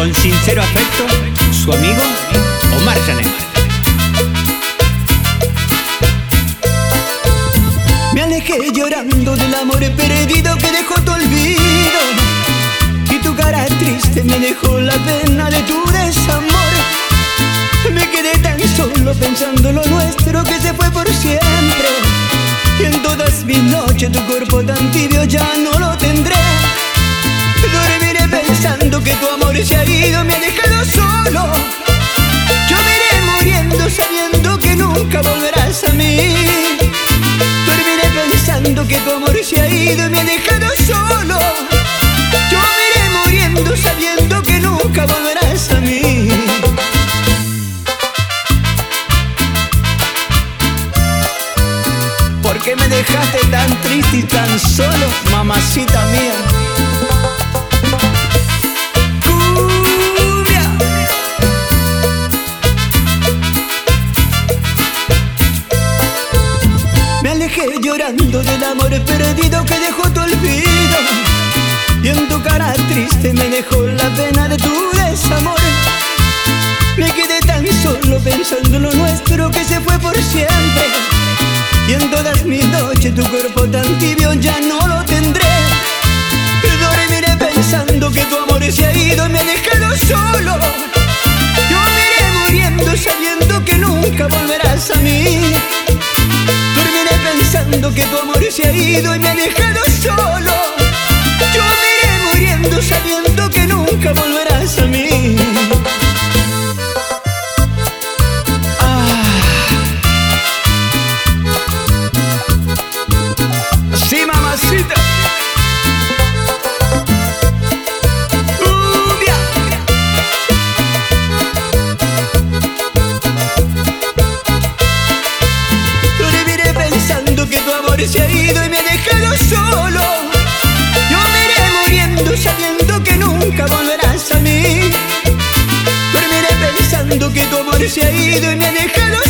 Con sincero afecto, su amigo Omar Janet. Me alejé llorando del amor perdido que dejó tu olvido. Y tu cara triste me dejó la pena de tu desamor. Me quedé tan solo pensando lo nuestro que se fue por siempre. Y en todas mis noches tu cuerpo tan tibio ya no que tu amor se ha ido y me ha dejado solo. Yo me iré muriendo sabiendo que nunca volverás a mí. ¿Por qué me dejaste tan triste y tan solo, mamacita mía? Llorando del amor perdido que dejó tu olvido. Y en tu cara triste me dejó la pena de tu desamor. Me quedé tan solo pensando en lo nuestro que se fue por siempre. Y en todas mis noches tu cuerpo tan tibio ya no lo tendré. Dormiré pensando que tu amor se ha ido y me ha que tu amor se ha ido y me ha dejado solo. Yo me iré muriendo sabiendo que nunca volverás a mí. Sí, mamacita. Amor se ha ido y me ha dejado solo. Yo me iré muriendo sabiendo que nunca volverás a mí. Dormiré pensando que tu amor se ha ido y me ha dejado